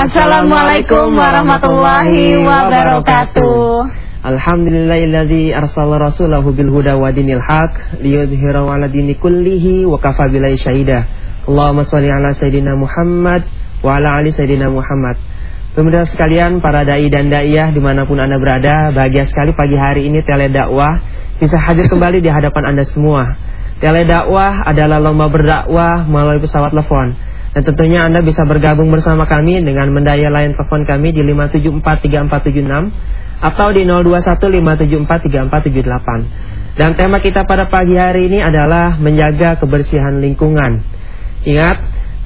Assalamualaikum warahmatullahi wabarakatuh. Alhamdulillahilladzi arsala rasulahu bil huda wa dinil haq liyudhhirahu 'ala dini kullihi wa kafa billahi syahida. Allahumma shalli 'ala sayidina Muhammad wa 'ala ali sayidina Muhammad. Pemirsa sekalian, para dai dan daiyah di mana pun anda berada, bahagia sekali pagi hari ini tele dakwah bisa hadir kembali di hadapan anda semua. Tele dakwah adalah lomba berdakwah melalui pesawat telepon. Dan tentunya Anda bisa bergabung bersama kami dengan mendaya line telepon kami di 5743476 atau di 0215743478. Dan tema kita pada pagi hari ini adalah menjaga kebersihan lingkungan. Ingat,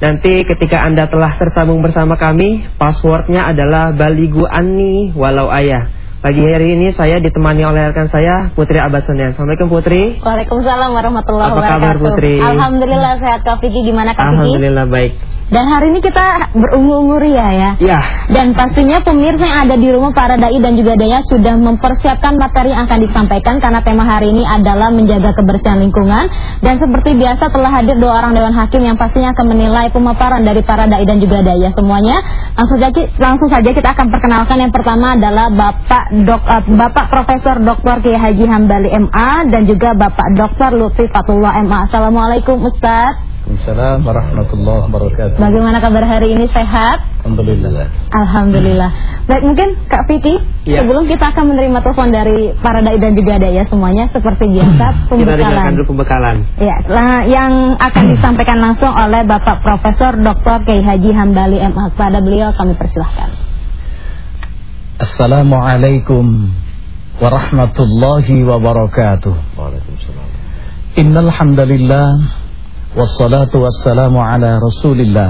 nanti ketika Anda telah tersambung bersama kami, passwordnya adalah baligu ani walau ayah. Pagi hari ini saya ditemani oleh rekan saya Putri Abbasanian. Assalamualaikum Putri. Waalaikumsalam warahmatullahi Apa wabarakatuh. kabar Putri? Alhamdulillah sehat Kak Vicky. Gimana Kak Vicky? Alhamdulillah baik. Dan hari ini kita berumur-umur ya ya. Ya. Dan pastinya pemirsa yang ada di rumah para dai dan juga daya sudah mempersiapkan materi yang akan disampaikan karena tema hari ini adalah menjaga kebersihan lingkungan. Dan seperti biasa telah hadir dua orang dewan hakim yang pastinya akan menilai pemaparan dari para dai dan juga daya semuanya. Langsung saja langsung saja kita akan perkenalkan yang pertama adalah Bapak Dok uh, Bapak Profesor Dr. Kiai Haji Hambali MA dan juga Bapak Dr. Lutfi Fatullah MA. Assalamualaikum Ustaz. Waalaikumsalam warahmatullahi wabarakatuh. Bagaimana kabar hari ini sehat? Alhamdulillah. Alhamdulillah. Baik mungkin Kak Vicky Ya. sebelum kita akan menerima telepon dari para dai dan juga daya semuanya seperti biasa Kita dengarkan pembekalan. dulu pembekalan. Ya, nah, yang akan disampaikan langsung oleh Bapak Profesor Dr. Kiai Haji Hambali MA. Pada beliau kami persilahkan. Assalamualaikum warahmatullahi wabarakatuh. Waalaikumsalam. Innal hamdalillah والصلاة والسلام على رسول الله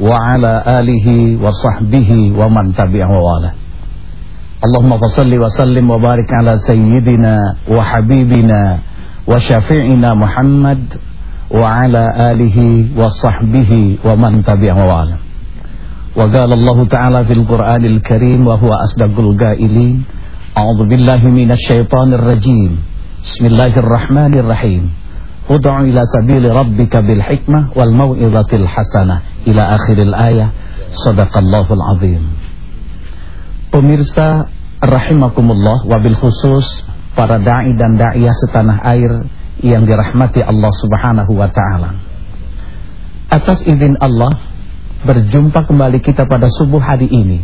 وعلى آله وصحبه ومن تبعه وواله. اللهم صل وسلم وبارك على سيدنا وحبيبنا وشفيعنا محمد وعلى آله وصحبه ومن تبعه وواله. وقال الله تعالى في القرآن الكريم وهو أصدق القائلين أعوذ بالله من الشيطان الرجيم. بسم الله الرحمن الرحيم. Udu'u ila sabili rabbika bil hikmah wal maw'idhatil hasanah ila akhiril ayah. Sadaqallahul azim. Pemirsa rahimakumullah wabil khusus para dai dan daiyah setanah air yang dirahmati Allah Subhanahu wa taala. Atas izin Allah berjumpa kembali kita pada subuh hari ini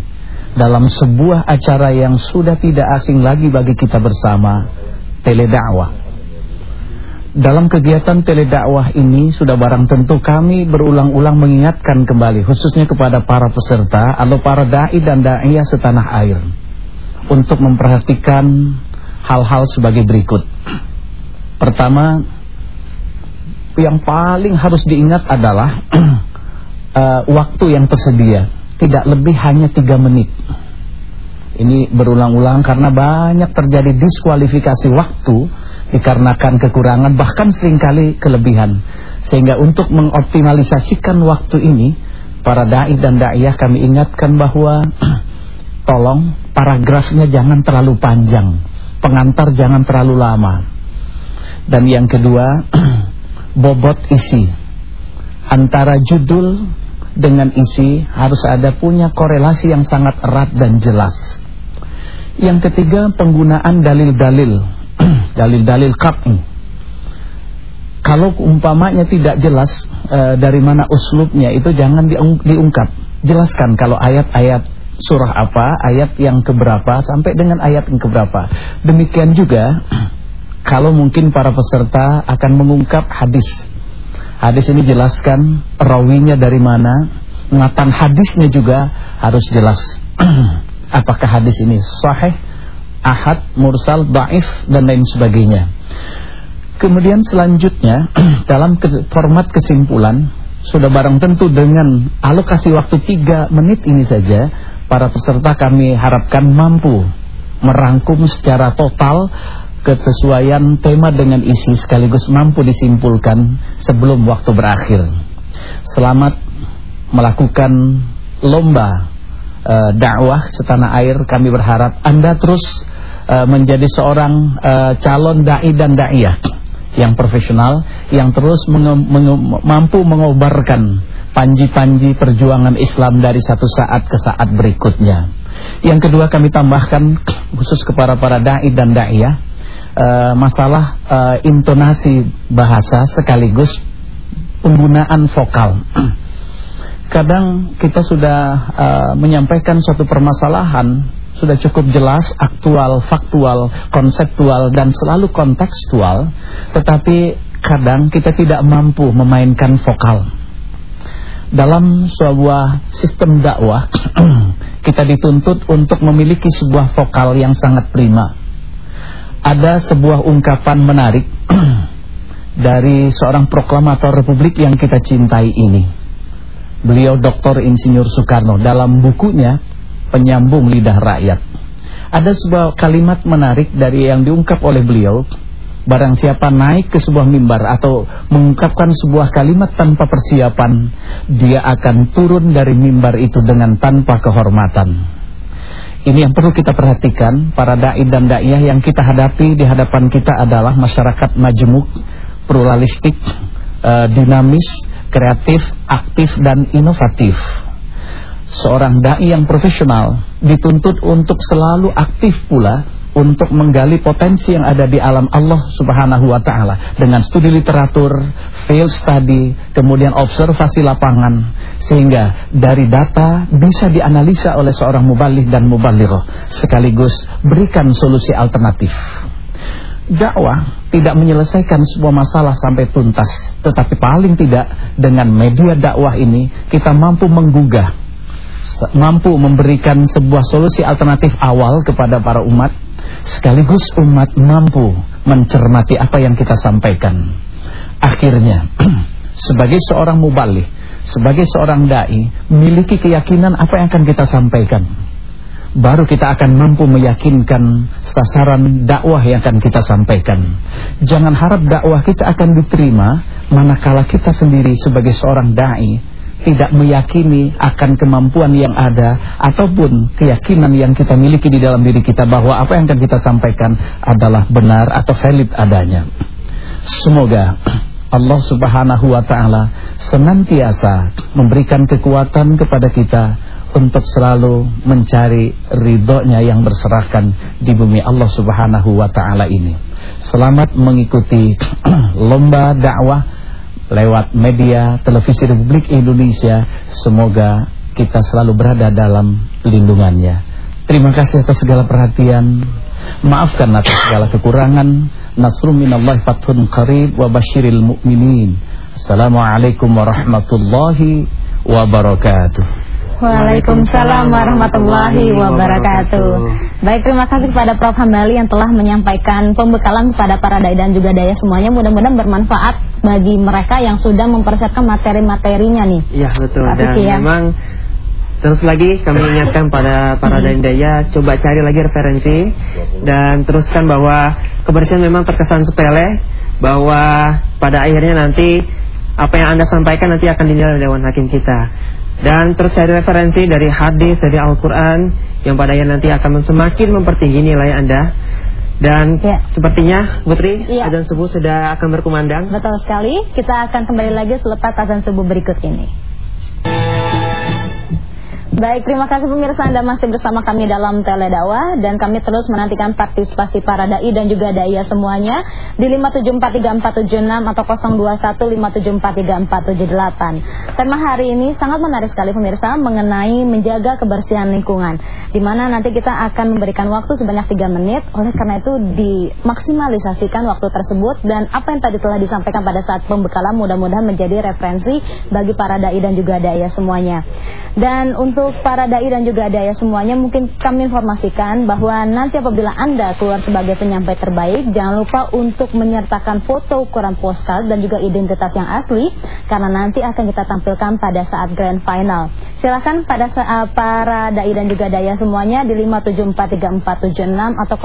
dalam sebuah acara yang sudah tidak asing lagi bagi kita bersama, teledakwah. Dalam kegiatan teledakwah ini sudah barang tentu kami berulang-ulang mengingatkan kembali khususnya kepada para peserta atau para dai dan daiyah setanah air untuk memperhatikan hal-hal sebagai berikut. Pertama, yang paling harus diingat adalah uh, waktu yang tersedia tidak lebih hanya tiga menit. Ini berulang-ulang karena banyak terjadi diskualifikasi waktu dikarenakan kekurangan bahkan sering kali kelebihan. Sehingga untuk mengoptimalisasikan waktu ini para dai dan daiyah kami ingatkan bahwa tolong paragrafnya jangan terlalu panjang, pengantar jangan terlalu lama. Dan yang kedua, bobot isi antara judul dengan isi harus ada punya korelasi yang sangat erat dan jelas. Yang ketiga penggunaan dalil-dalil, dalil-dalil qat'i. Kalau umpamanya tidak jelas e, dari mana uslubnya itu jangan diung diungkap. Jelaskan kalau ayat-ayat surah apa, ayat yang keberapa sampai dengan ayat yang keberapa. Demikian juga kalau mungkin para peserta akan mengungkap hadis Hadis ini jelaskan rawinya dari mana, mengatakan hadisnya juga harus jelas. Apakah hadis ini sahih, ahad, mursal, daif dan lain sebagainya. Kemudian selanjutnya dalam format kesimpulan sudah barang tentu dengan alokasi waktu 3 menit ini saja para peserta kami harapkan mampu merangkum secara total kesesuaian tema dengan isi sekaligus mampu disimpulkan sebelum waktu berakhir. Selamat melakukan lomba uh, dakwah setanah air. Kami berharap Anda terus uh, menjadi seorang uh, calon dai dan daiyah yang profesional yang terus menge menge mampu mengobarkan panji-panji perjuangan Islam dari satu saat ke saat berikutnya. Yang kedua kami tambahkan khusus kepada para dai dan da'iyah uh, masalah uh, intonasi bahasa sekaligus penggunaan vokal. Kadang kita sudah uh, menyampaikan suatu permasalahan sudah cukup jelas, aktual, faktual, konseptual dan selalu kontekstual, tetapi kadang kita tidak mampu memainkan vokal. Dalam sebuah sistem dakwah, kita dituntut untuk memiliki sebuah vokal yang sangat prima. Ada sebuah ungkapan menarik dari seorang proklamator republik yang kita cintai ini. Beliau Dr. Insinyur Soekarno dalam bukunya penyambung lidah rakyat. Ada sebuah kalimat menarik dari yang diungkap oleh beliau. Barang siapa naik ke sebuah mimbar atau mengungkapkan sebuah kalimat tanpa persiapan, dia akan turun dari mimbar itu dengan tanpa kehormatan. Ini yang perlu kita perhatikan, para dai dan daiyah yang kita hadapi di hadapan kita adalah masyarakat majemuk, pluralistik, eh, dinamis, kreatif, aktif dan inovatif seorang dai yang profesional dituntut untuk selalu aktif pula untuk menggali potensi yang ada di alam Allah Subhanahu wa taala dengan studi literatur, field study, kemudian observasi lapangan sehingga dari data bisa dianalisa oleh seorang mubalik dan mubalighah sekaligus berikan solusi alternatif. Dakwah tidak menyelesaikan sebuah masalah sampai tuntas, tetapi paling tidak dengan media dakwah ini kita mampu menggugah mampu memberikan sebuah solusi alternatif awal kepada para umat sekaligus umat mampu mencermati apa yang kita sampaikan. Akhirnya sebagai seorang mubalik sebagai seorang dai memiliki keyakinan apa yang akan kita sampaikan. Baru kita akan mampu meyakinkan sasaran dakwah yang akan kita sampaikan. Jangan harap dakwah kita akan diterima manakala kita sendiri sebagai seorang dai tidak meyakini akan kemampuan yang ada ataupun keyakinan yang kita miliki di dalam diri kita bahwa apa yang akan kita sampaikan adalah benar atau valid adanya. Semoga Allah Subhanahu wa taala senantiasa memberikan kekuatan kepada kita untuk selalu mencari ridhonya yang berserakan di bumi Allah Subhanahu wa taala ini. Selamat mengikuti lomba dakwah lewat media televisi Republik Indonesia. Semoga kita selalu berada dalam lindungannya. Terima kasih atas segala perhatian. Maafkan atas segala kekurangan. Nasrum minallahi fathun qarib wa basyiril mu'minin. Assalamualaikum warahmatullahi wabarakatuh Waalaikumsalam warahmatullahi wabarakatuh. Baik, terima kasih kepada Prof. Hambali yang telah menyampaikan pembekalan kepada para dai dan juga daya semuanya. Mudah-mudahan bermanfaat bagi mereka yang sudah mempersiapkan materi-materinya nih. Iya, betul. Dan ya. memang Terus lagi kami ingatkan pada para dai daya coba cari lagi referensi dan teruskan bahwa kebersihan memang terkesan sepele bahwa pada akhirnya nanti apa yang Anda sampaikan nanti akan dinilai Dewan Hakim kita. Dan terus cari referensi dari hadis, dari Al-Quran Yang pada yang nanti akan semakin mempertinggi nilai Anda dan ya. sepertinya Putri ya. azan subuh sudah akan berkumandang. Betul sekali. Kita akan kembali lagi selepas azan subuh berikut ini. Baik, terima kasih pemirsa Anda masih bersama kami dalam Teledawa dan kami terus menantikan partisipasi para dai dan juga daya semuanya di 5743476 atau 0215743478. Tema hari ini sangat menarik sekali pemirsa mengenai menjaga kebersihan lingkungan di mana nanti kita akan memberikan waktu sebanyak 3 menit oleh karena itu dimaksimalisasikan waktu tersebut dan apa yang tadi telah disampaikan pada saat pembekalan mudah-mudahan menjadi referensi bagi para dai dan juga daya semuanya. Dan untuk para dai dan juga daya semuanya mungkin kami informasikan bahwa nanti apabila Anda keluar sebagai penyampai terbaik jangan lupa untuk menyertakan foto ukuran postcard dan juga identitas yang asli karena nanti akan kita tampilkan pada saat grand final. Silakan pada saat para dai dan juga daya semuanya di 5743476 atau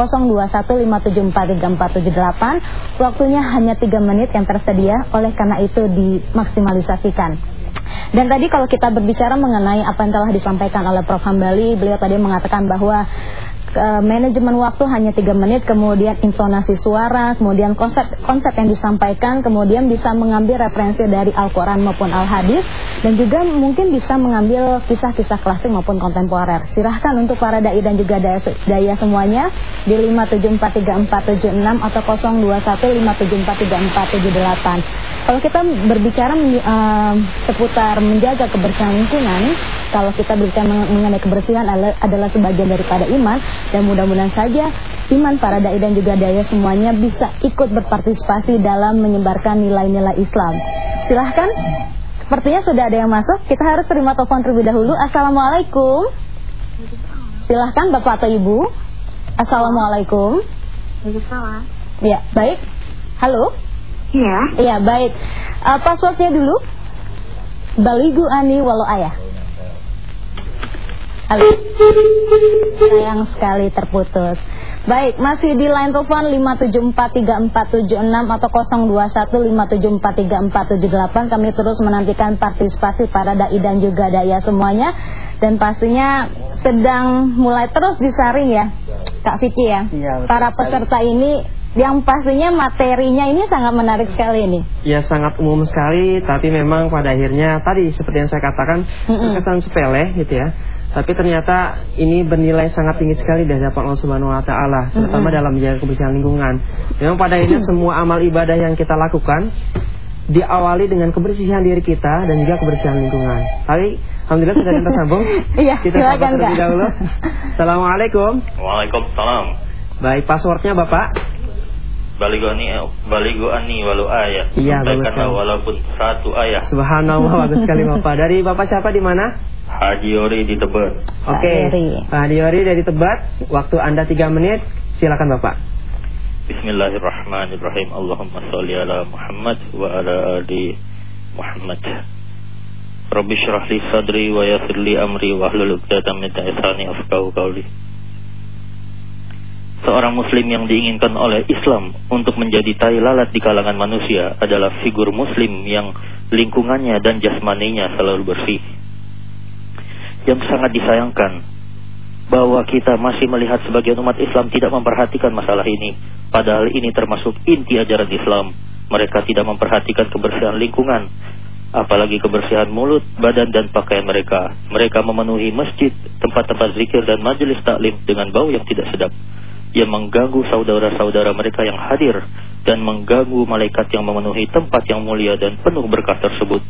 0215743478 waktunya hanya 3 menit yang tersedia oleh karena itu dimaksimalisasikan. Dan tadi kalau kita berbicara mengenai apa yang telah disampaikan oleh Prof. Hambali, beliau tadi mengatakan bahwa uh, manajemen waktu hanya tiga menit, kemudian intonasi suara, kemudian konsep konsep yang disampaikan, kemudian bisa mengambil referensi dari Al-Quran maupun Al-Hadis, dan juga mungkin bisa mengambil kisah-kisah klasik maupun kontemporer. Silahkan untuk para dai dan juga daya, daya semuanya di 5743476 atau 0215743478. Kalau kita berbicara uh, seputar menjaga kebersihan lingkungan, kalau kita berbicara mengenai kebersihan adalah sebagian daripada iman dan mudah-mudahan saja iman para dai dan juga daya semuanya bisa ikut berpartisipasi dalam menyebarkan nilai-nilai Islam. Silahkan. Sepertinya sudah ada yang masuk. Kita harus terima telepon terlebih dahulu. Assalamualaikum. Silahkan Bapak atau Ibu. Assalamualaikum. Waalaikumsalam. Ya, baik. Halo. Iya. Iya, baik. Uh, passwordnya dulu. Baligu ani walau ayah. Halo. Sayang sekali terputus. Baik, masih di line telepon 5743476 atau 0215743478. Kami terus menantikan partisipasi para dai dan juga daya semuanya dan pastinya sedang mulai terus disaring ya, Kak Vicky ya. Iya, para peserta ini yang pastinya materinya ini sangat menarik sekali ini. Ya sangat umum sekali, tapi memang pada akhirnya tadi seperti yang saya katakan terkesan sepele gitu ya. Tapi ternyata ini bernilai sangat tinggi sekali dari hadapan Allah Subhanahu wa taala, terutama dalam menjaga kebersihan lingkungan. Memang pada akhirnya semua amal ibadah yang kita lakukan diawali dengan kebersihan diri kita dan juga kebersihan lingkungan. Tapi alhamdulillah sudah kita sambung. Iya, kita sambung terlebih dahulu. Assalamualaikum. Waalaikumsalam. Baik, passwordnya Bapak? Baligo ani baligo ani walau ayat. Iya, Sampaikanlah walaupun satu ayat. Subhanallah bagus sekali Bapak. Dari Bapak siapa di mana? Haji Yori di Tebet. Oke. Okay. Pak Haji Yori dari Tebet. Waktu Anda 3 menit. Silakan Bapak. Bismillahirrahmanirrahim. Allahumma sholli ala Muhammad wa ala ali Muhammad. Rabbi syrah li sadri wa yassir li amri wa hlul 'uqdatam min lisani yafqahu qawli seorang muslim yang diinginkan oleh Islam untuk menjadi tai lalat di kalangan manusia adalah figur muslim yang lingkungannya dan jasmaninya selalu bersih. Yang sangat disayangkan bahwa kita masih melihat sebagian umat Islam tidak memperhatikan masalah ini. Padahal ini termasuk inti ajaran Islam. Mereka tidak memperhatikan kebersihan lingkungan, apalagi kebersihan mulut, badan dan pakaian mereka. Mereka memenuhi masjid, tempat-tempat zikir dan majelis taklim dengan bau yang tidak sedap yang mengganggu saudara-saudara mereka yang hadir dan mengganggu malaikat yang memenuhi tempat yang mulia dan penuh berkah tersebut.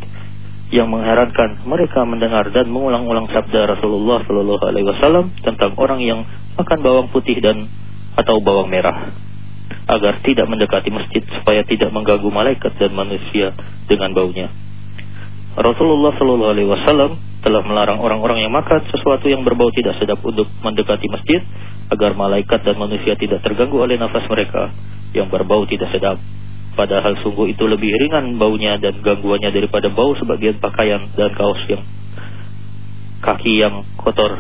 Yang mengherankan mereka mendengar dan mengulang-ulang sabda Rasulullah Shallallahu Alaihi Wasallam tentang orang yang makan bawang putih dan atau bawang merah agar tidak mendekati masjid supaya tidak mengganggu malaikat dan manusia dengan baunya. Rasulullah Shallallahu Alaihi Wasallam telah melarang orang-orang yang makan sesuatu yang berbau tidak sedap untuk mendekati masjid agar malaikat dan manusia tidak terganggu oleh nafas mereka yang berbau tidak sedap. Padahal sungguh itu lebih ringan baunya dan gangguannya daripada bau sebagian pakaian dan kaos yang kaki yang kotor,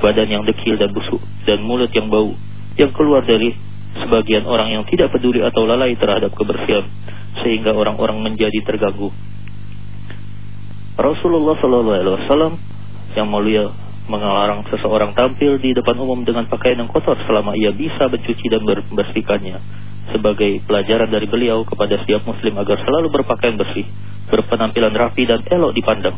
badan yang dekil dan busuk, dan mulut yang bau yang keluar dari sebagian orang yang tidak peduli atau lalai terhadap kebersihan sehingga orang-orang menjadi terganggu. Rasulullah Shallallahu Alaihi Wasallam yang mulia mengelarang seseorang tampil di depan umum dengan pakaian yang kotor selama ia bisa mencuci dan membersihkannya sebagai pelajaran dari beliau kepada setiap muslim agar selalu berpakaian bersih, berpenampilan rapi dan elok dipandang.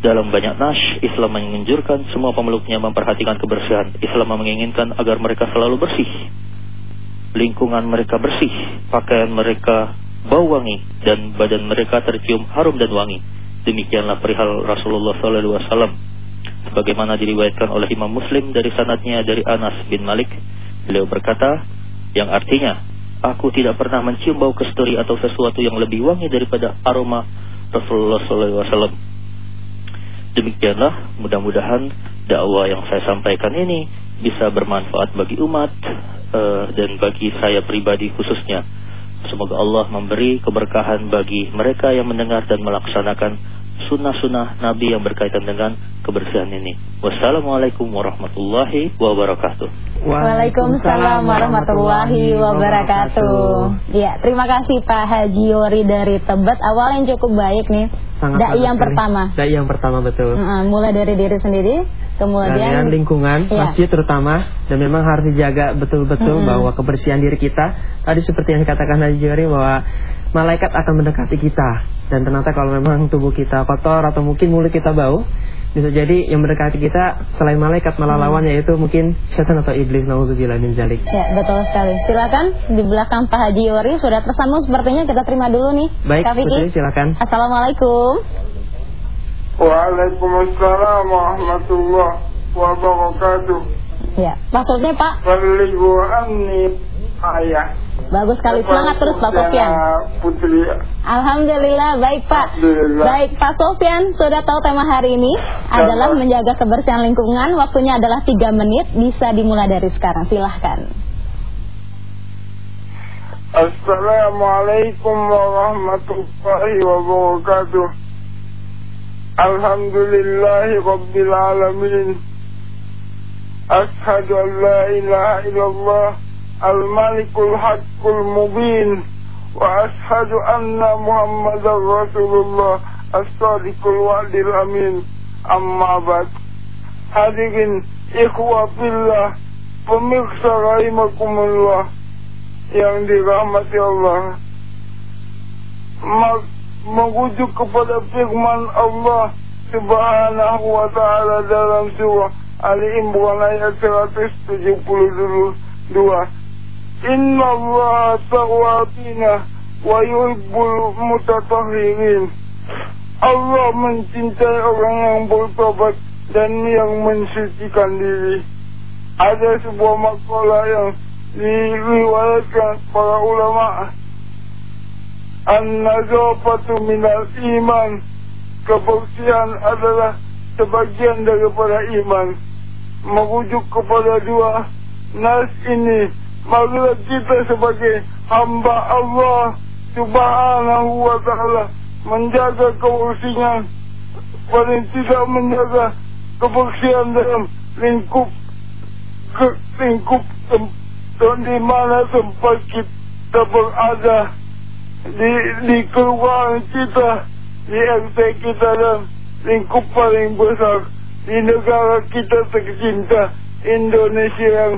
Dalam banyak nash, Islam menganjurkan semua pemeluknya memperhatikan kebersihan. Islam menginginkan agar mereka selalu bersih. Lingkungan mereka bersih, pakaian mereka bau wangi, dan badan mereka tercium harum dan wangi. Demikianlah perihal Rasulullah SAW sebagaimana diriwayatkan oleh Imam Muslim dari sanadnya dari Anas bin Malik beliau berkata yang artinya aku tidak pernah mencium bau kesturi atau sesuatu yang lebih wangi daripada aroma Rasulullah SAW demikianlah mudah-mudahan dakwah yang saya sampaikan ini bisa bermanfaat bagi umat uh, dan bagi saya pribadi khususnya semoga Allah memberi keberkahan bagi mereka yang mendengar dan melaksanakan sunnah-sunnah Nabi yang berkaitan dengan kebersihan ini. Wassalamualaikum warahmatullahi wabarakatuh. Waalaikumsalam warahmatullahi wabarakatuh. Ya, terima kasih Pak Haji Yori dari Tebet. Awal yang cukup baik nih. Sangat Dai yang pertama. Dai yang pertama betul. Uh, mulai dari diri sendiri Kemudian lingkungan Iya. masjid terutama dan memang harus dijaga betul-betul Mm-mm. bahwa kebersihan diri kita tadi seperti yang dikatakan Haji Jori bahwa malaikat akan mendekati kita dan ternyata kalau memang tubuh kita kotor atau mungkin mulut kita bau bisa jadi yang mendekati kita selain malaikat malah lawan yaitu mungkin setan atau iblis nauzubillah min zalik. Ya, betul sekali. Silakan di belakang Pak Haji Yori sudah tersambung sepertinya kita terima dulu nih. Baik, Kak Vicky. Silakan. Assalamualaikum. Waalaikumsalam warahmatullahi wabarakatuh. Ya, maksudnya Pak, Berligu anni ayah. bagus sekali. Semangat terus Pak Sofyan. Putri. Alhamdulillah, baik Pak. Alhamdulillah. Baik Pak Sofyan, sudah tahu tema hari ini adalah menjaga kebersihan lingkungan. Waktunya adalah 3 menit, bisa dimulai dari sekarang. Silahkan. Assalamualaikum warahmatullahi wabarakatuh. Alhamdulillahi rabbil alamin. Ashhadu an la ilaha illallah al-malikul haqqul mubin wa ashhadu anna muhammadar rasulullah as-sadiqul wa'dil amin. Amma ba'd. Hadirin ikhwa fillah, pemirsa rahimakumullah yang dirahmati Allah Mag- merujuk kepada firman Allah Subhanahu wa taala dalam surah Ali Imran ayat 172 Inna Allah tawabina wa yuhibbul mutatahhirin. Allah mencintai orang yang bertobat dan yang mensucikan diri. Ada sebuah makalah yang diriwayatkan para ulama An-nazafatu minal iman. Kebersihan adalah sebagian daripada iman. Merujuk kepada dua nas ini. Marilah kita sebagai hamba Allah Subhanahu wa ta'ala Menjaga kebersihan Paling tidak menjaga kebersihan dalam lingkup ke lingkup tem- di mana tempat kita berada di di keluarga kita di RT kita dan lingkup paling besar. Di negara kita tercinta Indonesia yang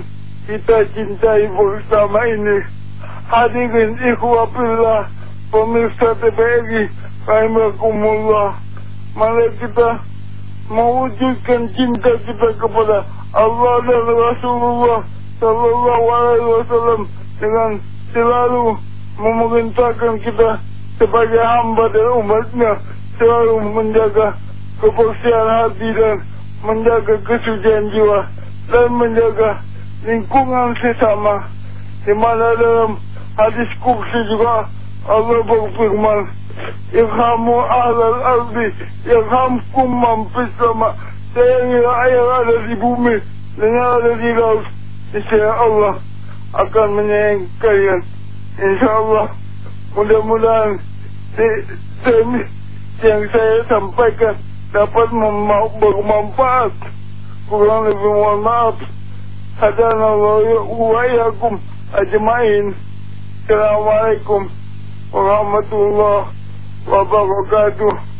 kita cintai bersama ini. Hadirin ikhwafillah pemirsa TPRI rahimakumullah. Mari kita mewujudkan cinta kita kepada Allah dan Rasulullah Sallallahu Alaihi Wasallam dengan selalu memerintahkan kita sebagai hamba dan umatnya selalu menjaga kebersihan hati dan menjaga kesucian jiwa dan menjaga lingkungan sesama. Di mana dalam hadis kursi juga Allah berfirman Irhamu ahlal ardi Irhamkum mampis sama Sayangilah yang ada di bumi Dan ada di laut. Niscaya Allah akan menyayangi kalian Insya Allah Mudah-mudahan se- Yang saya sampaikan Dapat bermanfaat. Kurang lebih mohon maaf. Hadana wa iyakum ajma'in. Assalamualaikum warahmatullahi wabarakatuh.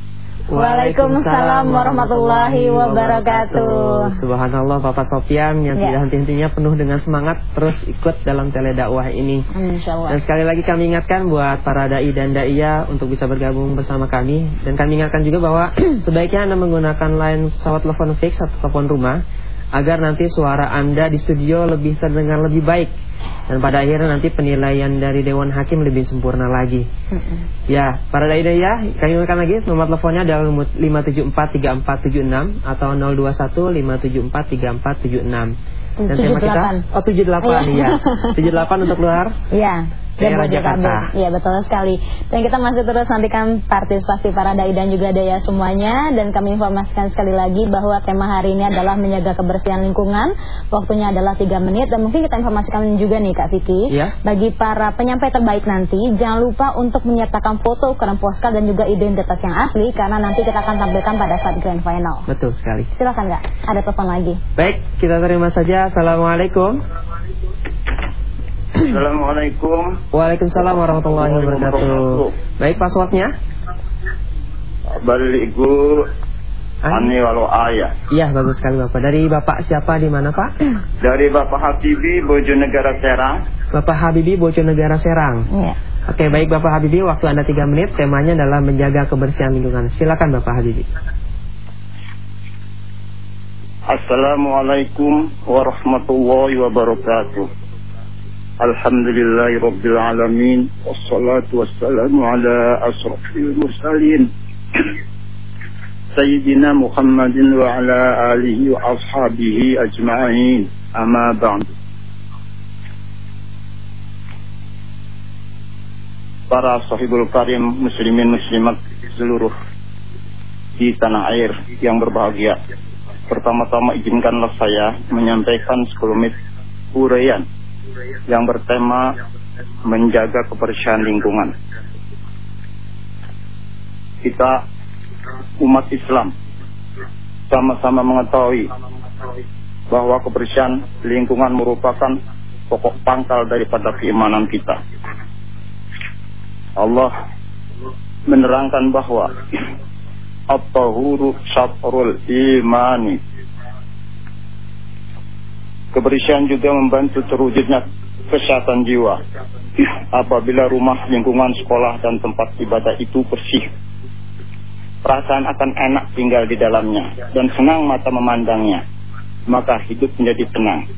Waalaikumsalam warahmatullahi wabarakatuh. Subhanallah Bapak Sofyan yang Ya. tidak henti-hentinya penuh dengan semangat terus ikut dalam tele dakwah ini. Insya Dan sekali lagi kami ingatkan buat para dai dan daiyah untuk bisa bergabung bersama kami dan kami ingatkan juga bahwa sebaiknya Anda menggunakan line pesawat telepon fix atau telepon rumah agar nanti suara Anda di studio lebih terdengar lebih baik dan pada akhirnya nanti penilaian dari Dewan Hakim lebih sempurna lagi. Ya, para dai daiyah, kami ingatkan lagi nomor teleponnya adalah 5743476 atau 021 5743476. Dan tema kita 78. oh 78 Iya. ya. 78 untuk luar Iya. Daerah Jabodetabek. Jakarta. Iya betul sekali. Dan kita masih terus nantikan partisipasi para dai dan juga daya semuanya dan kami informasikan sekali lagi bahwa tema hari ini adalah menjaga kebersihan lingkungan. Waktunya adalah 3 menit dan mungkin kita informasikan juga nih Kak Vicky. Iya. Bagi para penyampai terbaik nanti jangan lupa untuk menyertakan foto ukuran postcard dan juga identitas yang asli karena nanti kita akan tampilkan pada saat grand final. Betul sekali. Silakan Kak, ada telepon lagi. Baik, kita terima saja. Assalamualaikum. Assalamualaikum. Waalaikumsalam warahmatullahi wabarakatuh. Baik, passwordnya? Baligu Ani walau ayah. Iya, bagus sekali Bapak. Dari Bapak siapa di mana Pak? Dari Bapak Habibi, Bojonegara Serang. Bapak Habibi Bojonegara Serang. Iya. Oke, baik Bapak Habibi, waktu Anda 3 menit, temanya adalah menjaga kebersihan lingkungan. Silakan Bapak Habibi. Assalamualaikum warahmatullahi wabarakatuh. Alamin. Wassalatu wassalamu ala asrafil mursalin. Sayyidina Muhammadin wa ala alihi wa ashabihi ajma'in. Amma ba'd. Para sahibul karim muslimin muslimat seluruh di tanah air yang berbahagia. Pertama-tama izinkanlah saya menyampaikan 10 menit uraian yang bertema menjaga kebersihan lingkungan. Kita umat Islam sama-sama mengetahui bahwa kebersihan lingkungan merupakan pokok pangkal daripada keimanan kita. Allah menerangkan bahwa at-tahuru syatrul imani. Kebersihan juga membantu terwujudnya kesehatan jiwa. Apabila rumah, lingkungan, sekolah, dan tempat ibadah itu bersih, perasaan akan enak tinggal di dalamnya dan senang mata memandangnya, maka hidup menjadi tenang.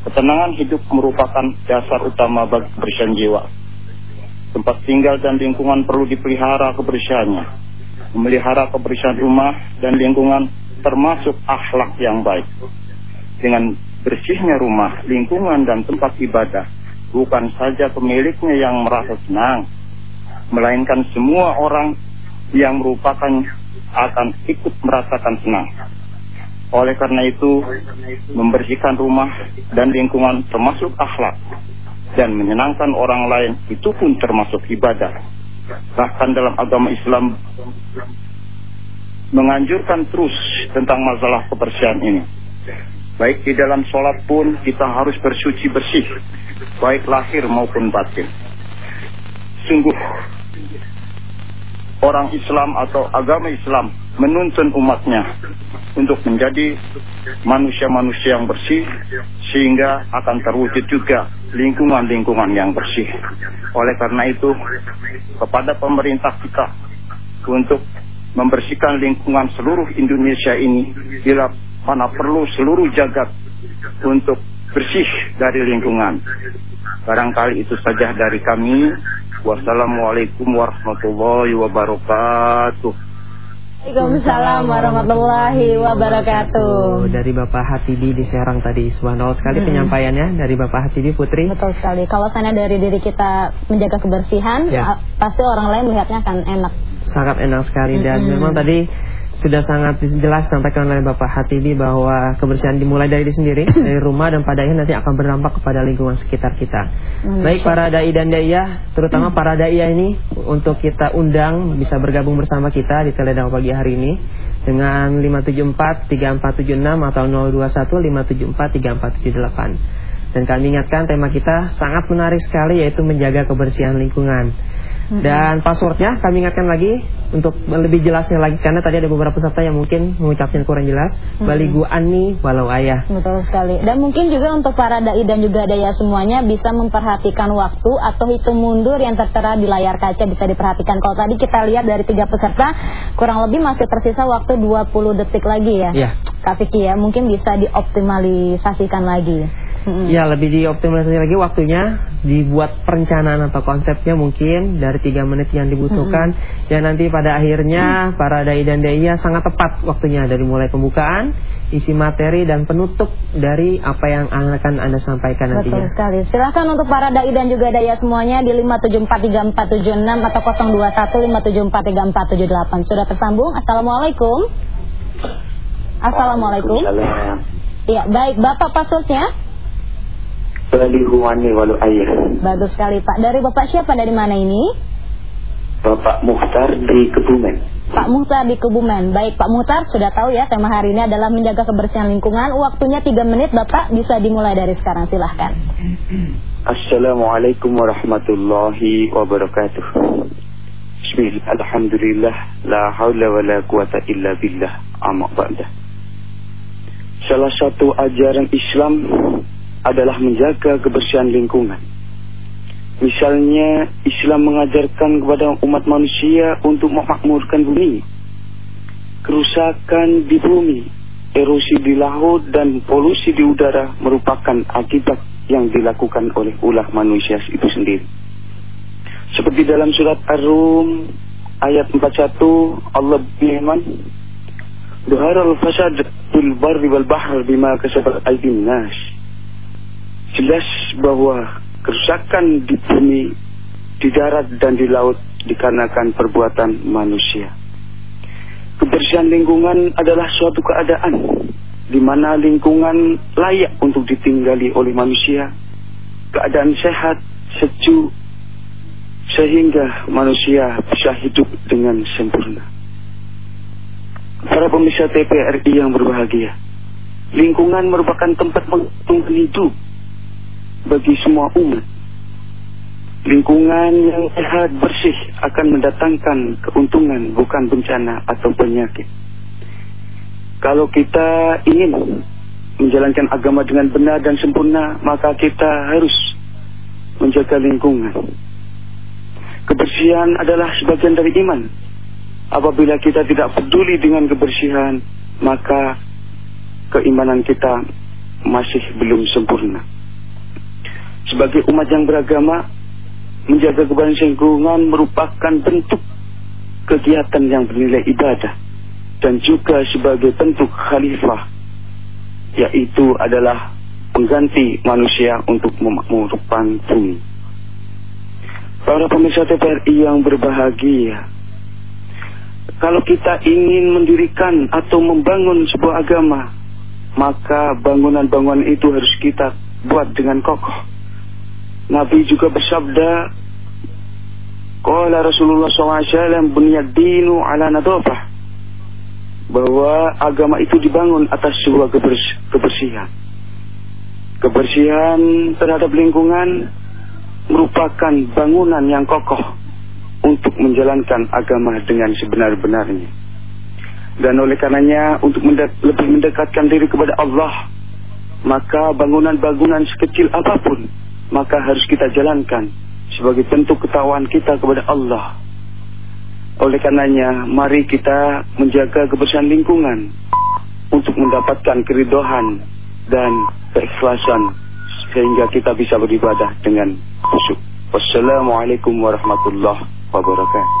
Ketenangan hidup merupakan dasar utama bagi kebersihan jiwa. Tempat tinggal dan lingkungan perlu dipelihara kebersihannya. Memelihara kebersihan rumah dan lingkungan termasuk akhlak yang baik. Dengan bersihnya rumah, lingkungan, dan tempat ibadah, bukan saja pemiliknya yang merasa senang, melainkan semua orang yang merupakan akan ikut merasakan senang. Oleh karena itu, membersihkan rumah dan lingkungan termasuk akhlak dan menyenangkan orang lain itu pun termasuk ibadah. Bahkan dalam agama Islam menganjurkan terus tentang masalah kebersihan ini. Baik di dalam sholat pun kita harus bersuci bersih, baik lahir maupun batin. Sungguh orang Islam atau agama Islam menuntun umatnya untuk menjadi manusia-manusia yang bersih sehingga akan terwujud juga lingkungan-lingkungan yang bersih. Oleh karena itu kepada pemerintah kita untuk membersihkan lingkungan seluruh Indonesia ini bila mana perlu seluruh jagat untuk bersih dari lingkungan. Barangkali itu saja dari kami. Wassalamualaikum warahmatullahi wabarakatuh. Waalaikumsalam warahmatullahi wabarakatuh. Dari Bapak Hatibi di Serang tadi, subhanallah sekali Hmm. penyampaiannya dari Bapak Hatibi Putri. Betul sekali. Kalau sana dari diri kita menjaga kebersihan, Ya. pasti orang lain melihatnya akan enak. Sangat enak sekali dan Mm-mm. memang tadi sudah sangat jelas sampaikan oleh Bapak Hatibi bahwa kebersihan dimulai dari diri sendiri, dari rumah dan pada akhirnya nanti akan berdampak kepada lingkungan sekitar kita. Hmm, Baik para dai dan daiyah, terutama para daiyah ini untuk kita undang bisa bergabung bersama kita di Teledakwah pagi hari ini dengan 574 3476 atau 021 574 3478. Dan kami ingatkan tema kita sangat menarik sekali yaitu menjaga kebersihan lingkungan. Dan passwordnya kami ingatkan lagi untuk lebih jelasnya lagi karena tadi ada beberapa peserta yang mungkin mengucapnya kurang jelas. Baligu ani walau ayah. Betul sekali. Dan mungkin juga untuk para dai dan juga daya semuanya bisa memperhatikan waktu atau hitung mundur yang tertera di layar kaca bisa diperhatikan. Kalau tadi kita lihat dari tiga peserta kurang lebih masih tersisa waktu 20 detik lagi ya. Ya. Kak Vicky ya, mungkin bisa dioptimalisasikan lagi. Mm-mm. Ya lebih dioptimalisasi lagi waktunya Dibuat perencanaan atau konsepnya mungkin Dari 3 menit yang dibutuhkan Dan nanti pada akhirnya Para dai dan daiyah sangat tepat waktunya Dari mulai pembukaan Isi materi dan penutup Dari apa yang akan anda sampaikan Betul nantinya sekali. Silahkan untuk para dai dan juga daya semuanya di 5743476 atau 0215743478. Sudah tersambung. Assalamualaikum. Assalamualaikum. Iya, baik. Bapak passwordnya? Balihu wani walau ayah. Bagus sekali Pak. Dari Bapak siapa? Dari mana ini? Bapak Muhtar di Kebumen. Pak Muhtar di Kebumen. Baik Pak Muhtar, sudah tahu ya tema hari ini adalah menjaga kebersihan lingkungan. Waktunya 3 menit Bapak bisa dimulai dari sekarang. Silahkan. Assalamualaikum warahmatullahi wabarakatuh. Bismillah, Alhamdulillah, la haula wa la quwata illa billah, amak ba'dah. Salah satu ajaran Islam adalah menjaga kebersihan lingkungan. Misalnya, Islam mengajarkan kepada umat manusia untuk memakmurkan bumi. Kerusakan di bumi, erosi di laut, dan polusi di udara merupakan akibat yang dilakukan oleh ulah manusia itu sendiri. Seperti dalam surat Ar-Rum ayat 41 Allah berfirman Duharal fasad fil barri wal bahr bima kasabat aydin nas. Jelas bahwa kerusakan di bumi, di darat dan di laut dikarenakan perbuatan manusia. Kebersihan lingkungan adalah suatu keadaan di mana lingkungan layak untuk ditinggali oleh manusia. Keadaan sehat, sejuk, sehingga manusia bisa hidup dengan sempurna. Para pemirsa TPRI yang berbahagia, lingkungan merupakan tempat pengembangan hidup bagi semua umat. Lingkungan yang sehat bersih akan mendatangkan keuntungan bukan bencana atau penyakit. Kalau kita ingin menjalankan agama dengan benar dan sempurna, maka kita harus menjaga lingkungan. Kebersihan adalah sebagian dari iman. Apabila kita tidak peduli dengan kebersihan, maka keimanan kita masih belum sempurna. Sebagai umat yang beragama, menjaga kebersihan lingkungan merupakan bentuk kegiatan yang bernilai ibadah dan juga sebagai bentuk khalifah yaitu adalah pengganti manusia untuk memakmurkan bumi. Para pemirsa TPRI yang berbahagia, kalau kita ingin mendirikan atau membangun sebuah agama, maka bangunan-bangunan itu harus kita buat dengan kokoh. Nabi juga bersabda, Qala Rasulullah SAW bunyad dinu ala nadofah bahwa agama itu dibangun atas sebuah kebersihan. Kebersihan terhadap lingkungan merupakan bangunan yang kokoh untuk menjalankan agama dengan sebenar-benarnya. Dan oleh karenanya untuk mendek lebih mendekatkan diri kepada Allah, maka bangunan-bangunan sekecil apa pun, maka harus kita jalankan sebagai bentuk ketahuan kita kepada Allah. Oleh karenanya, mari kita menjaga kebersihan lingkungan untuk mendapatkan keridohan dan keikhlasan sehingga kita bisa beribadah dengan khusyuk. Wassalamualaikum warahmatullahi wabarakatuh.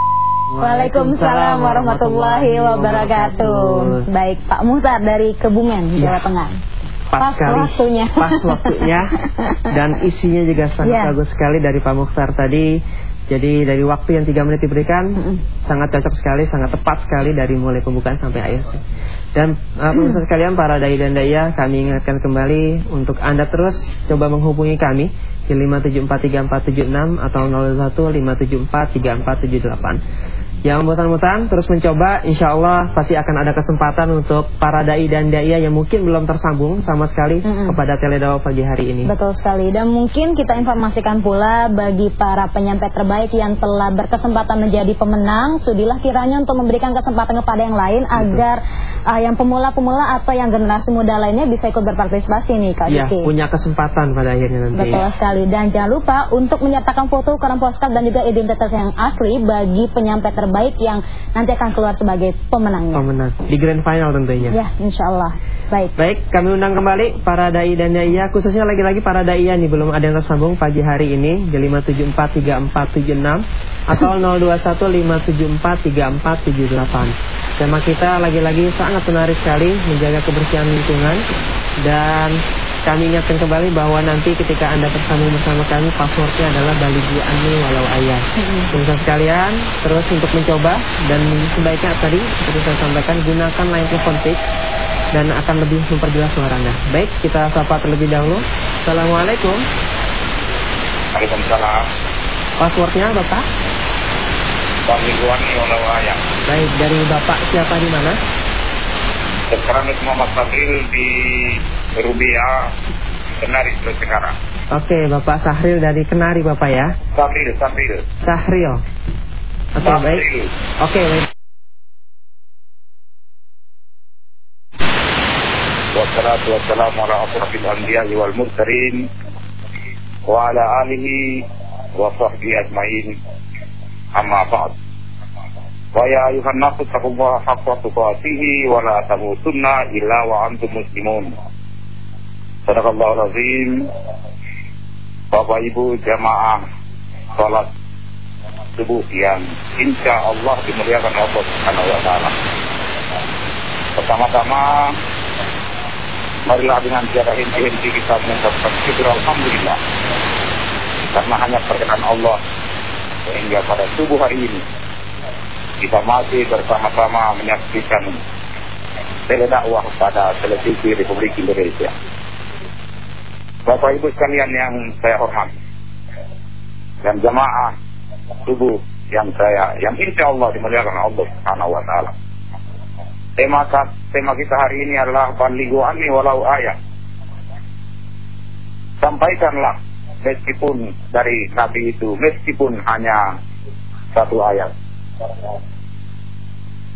Waalaikumsalam warahmatullahi wabarakatuh. Baik, Pak Muhtar dari Kebumen, Jawa Ya. Tengah. Pas, Pas sekali, waktunya. pas waktunya dan isinya juga sangat Ya. bagus sekali dari Pak Mukhtar tadi. Jadi dari waktu yang tiga menit diberikan Mm-mm. sangat cocok sekali, sangat tepat sekali dari mulai pembukaan sampai akhir. Dan uh, pemirsa sekalian para dai dan daya, kami ingatkan kembali untuk anda terus coba menghubungi kami di 5743476 atau 0157434478. Yang bosan-bosan terus mencoba Insya Allah pasti akan ada kesempatan Untuk para da'i dan da'iyah yang mungkin belum tersambung Sama sekali Mm-mm. kepada Teledawa pagi hari ini. Betul sekali. Dan mungkin kita informasikan pula bagi para penyampai terbaik yang telah berkesempatan menjadi pemenang Sudilah kiranya untuk memberikan kesempatan kepada yang lain Agar uh, yang pemula-pemula atau yang generasi muda lainnya bisa ikut berpartisipasi nih Kak Ya Diki punya kesempatan pada akhirnya nanti. Betul sekali. Dan jangan lupa untuk menyertakan foto ukuran postcard dan juga identitas yang asli bagi penyampai terbaik yang nanti akan keluar sebagai pemenangnya. Pemenang Di grand final tentunya Ya, insya Allah. Baik. Baik, kami undang kembali para dai dan daiyah khususnya lagi-lagi para daiyah nih belum ada yang tersambung pagi hari ini di 5743476 atau 0215743478. Tema kita lagi-lagi sangat menarik sekali menjaga kebersihan lingkungan dan kami ingatkan kembali bahwa nanti ketika Anda tersambung bersama kami passwordnya adalah Baligu Ani walau ayah. Pemirsa sekalian, terus untuk mencoba dan sebaiknya tadi seperti saya sampaikan gunakan line telepon fix dan akan lebih memperjelas suara Anda. Baik, kita sapa terlebih dahulu. Assalamualaikum. Waalaikumsalam. Passwordnya Bapak? Panggilan walau ayam. Baik, dari Bapak siapa di mana? Sekarang Muhammad Fadil di Rubia Kenari sekarang. Oke, Bapak Sahril dari Kenari Bapak ya. Sahril, Sahril. Sahril. Oke, okay, baik. Oke, okay, baik. Wassalamualaikum warahmatullahi wabarakatuh. asrafil wal mursalin wa ala alihi wa sahbihi ajma'in. Amma ba'd. Wa ya ayuhan nasu taqullaha haqqa tuqatih wa la tamutunna illa wa antum muslimun. Sadaqallahu Bapak Ibu Jamaah Salat Subuh yang insya Allah dimuliakan Allah Subhanahu wa Ta'ala. Pertama-tama, marilah dengan cara henti-henti kita mengucapkan syukur Alhamdulillah karena hanya perkenan Allah sehingga pada subuh hari ini kita masih bersama-sama menyaksikan teledakwah pada televisi Republik Indonesia. Bapak Ibu sekalian yang saya hormati dan jemaah subuh yang saya yang insya Allah dimuliakan Allah Subhanahu wa taala. Tema tema kita hari ini adalah balighu anni walau ayat. Sampaikanlah meskipun dari Nabi itu meskipun hanya satu ayat.